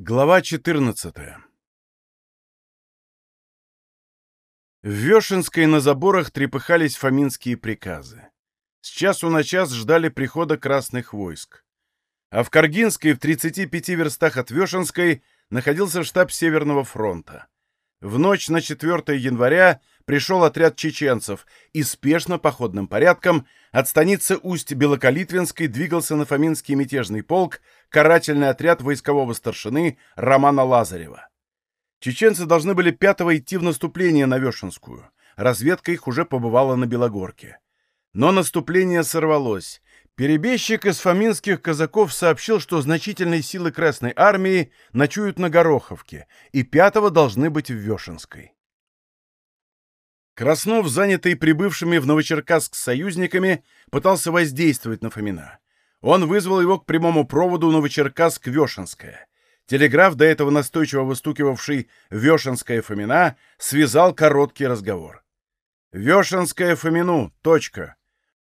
Глава 14 В Вешенской на заборах трепыхались фоминские приказы. С часу на час ждали прихода красных войск. А в Каргинской, в 35 верстах от Вешенской, находился штаб Северного фронта. В ночь на 4 января пришел отряд чеченцев и спешно походным порядком от станицы Усть-Белокалитвинской двигался на Фоминский мятежный полк карательный отряд войскового старшины Романа Лазарева. Чеченцы должны были пятого идти в наступление на Вешенскую. Разведка их уже побывала на Белогорке. Но наступление сорвалось. Перебежчик из фоминских казаков сообщил, что значительные силы Красной Армии ночуют на Гороховке, и пятого должны быть в Вешенской. Краснов, занятый прибывшими в Новочеркасск союзниками, пытался воздействовать на Фомина. Он вызвал его к прямому проводу Новочеркасск-Вешенская. Телеграф, до этого настойчиво выстукивавший «Вешенская Фомина», связал короткий разговор. «Вешенская Фомину. Точка.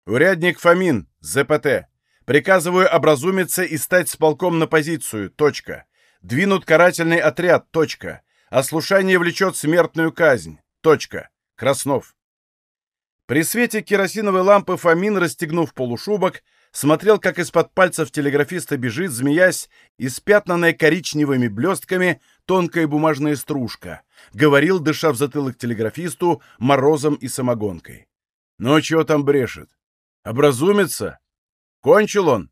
Урядник Фомин. ЗПТ. Приказываю образумиться и стать с полком на позицию. Точка. Двинут карательный отряд. Точка. Ослушание влечет смертную казнь. Точка. Краснов». При свете керосиновой лампы Фомин, расстегнув полушубок, смотрел, как из-под пальцев телеграфиста бежит, змеясь, испятнанная коричневыми блестками тонкая бумажная стружка, говорил, дыша в затылок телеграфисту, морозом и самогонкой. «Ну, чего там брешет? Образумится? Кончил он?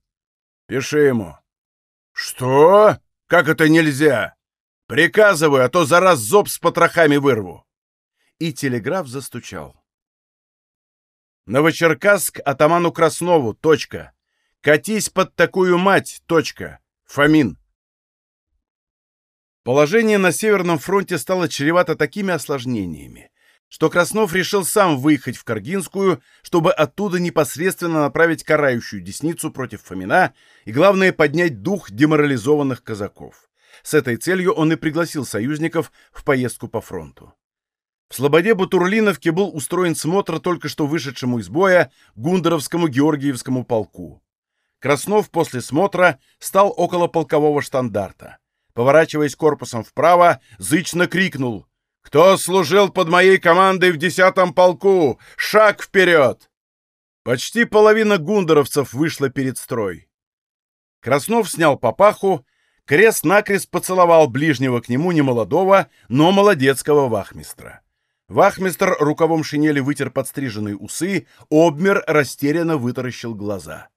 Пиши ему». «Что? Как это нельзя? Приказываю, а то за раз зоб с потрохами вырву». И телеграф застучал. Новочеркасск атаману Краснову. Точка. Катись под такую мать. Точка. Фомин. Положение на Северном фронте стало чревато такими осложнениями, что Краснов решил сам выехать в Каргинскую, чтобы оттуда непосредственно направить карающую десницу против Фомина и, главное, поднять дух деморализованных казаков. С этой целью он и пригласил союзников в поездку по фронту. В Слободе-Бутурлиновке был устроен смотр только что вышедшему из боя Гундеровскому Георгиевскому полку. Краснов после смотра стал около полкового штандарта. Поворачиваясь корпусом вправо, зычно крикнул «Кто служил под моей командой в десятом полку? Шаг вперед!» Почти половина гундеровцев вышла перед строй. Краснов снял папаху, крест-накрест поцеловал ближнего к нему немолодого, но молодецкого вахмистра. Вахмистр рукавом шинели вытер подстриженные усы, обмер, растерянно вытаращил глаза.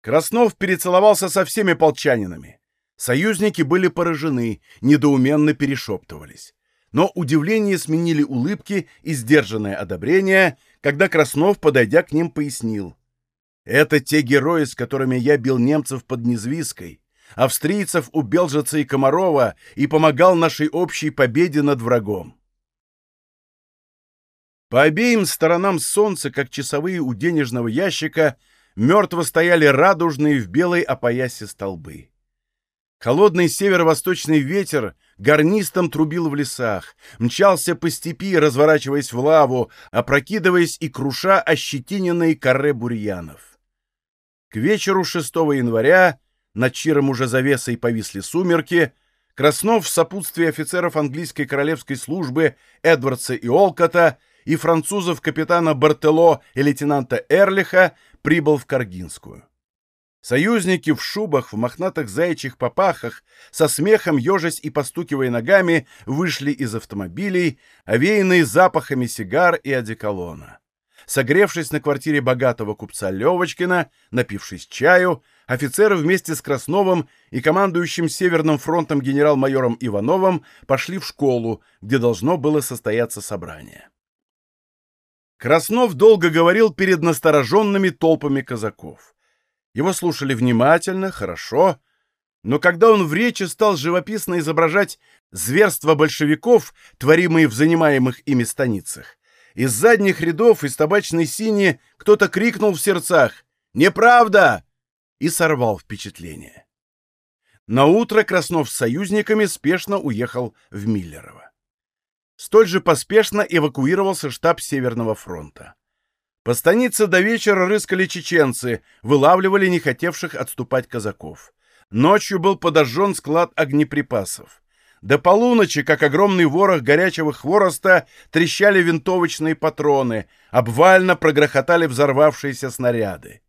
Краснов перецеловался со всеми полчанинами. Союзники были поражены, недоуменно перешептывались. Но удивление сменили улыбки и сдержанное одобрение, когда Краснов, подойдя к ним, пояснил. «Это те герои, с которыми я бил немцев под Незвиской, австрийцев у Белжица и Комарова и помогал нашей общей победе над врагом. По обеим сторонам солнца, как часовые у денежного ящика, мертво стояли радужные в белой опоясе столбы. Холодный северо-восточный ветер гарнистом трубил в лесах, мчался по степи, разворачиваясь в лаву, опрокидываясь и круша ощетиненные коры бурьянов. К вечеру 6 января, над чиром уже завесой повисли сумерки, Краснов в сопутствии офицеров английской королевской службы Эдвардса и Олкота и французов капитана Бартело и лейтенанта Эрлиха прибыл в Каргинскую. Союзники в шубах, в мохнатых заячьих попахах, со смехом ежась и постукивая ногами, вышли из автомобилей, овеянные запахами сигар и одеколона. Согревшись на квартире богатого купца Левочкина, напившись чаю, офицеры вместе с Красновым и командующим Северным фронтом генерал-майором Ивановым пошли в школу, где должно было состояться собрание. Краснов долго говорил перед настороженными толпами казаков. Его слушали внимательно, хорошо, но когда он в речи стал живописно изображать зверства большевиков, творимые в занимаемых ими станицах, из задних рядов, из табачной сини, кто-то крикнул в сердцах «Неправда!» и сорвал впечатление. На утро Краснов с союзниками спешно уехал в Миллерово. Столь же поспешно эвакуировался штаб Северного фронта. По станице до вечера рыскали чеченцы, вылавливали не хотевших отступать казаков. Ночью был подожжен склад огнеприпасов. До полуночи, как огромный ворох горячего хвороста, трещали винтовочные патроны, обвально прогрохотали взорвавшиеся снаряды.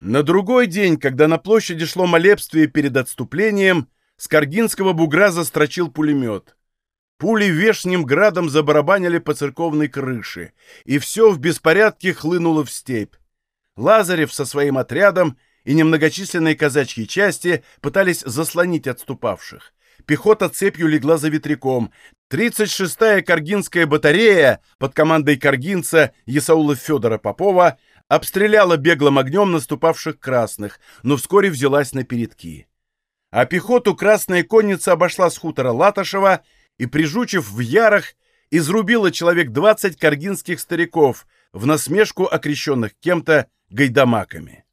На другой день, когда на площади шло молебствие перед отступлением, с Каргинского бугра застрочил пулемет. Пули вешним градом забарабанили по церковной крыше, и все в беспорядке хлынуло в степь. Лазарев со своим отрядом и немногочисленные казачьи части пытались заслонить отступавших. Пехота цепью легла за ветряком. 36-я Каргинская батарея под командой каргинца Есаула Федора Попова обстреляла беглым огнем наступавших красных, но вскоре взялась на передки. А пехоту Красная Конница обошла с хутора Латышева и, прижучив в ярах, изрубила человек двадцать каргинских стариков в насмешку окрещенных кем-то гайдамаками.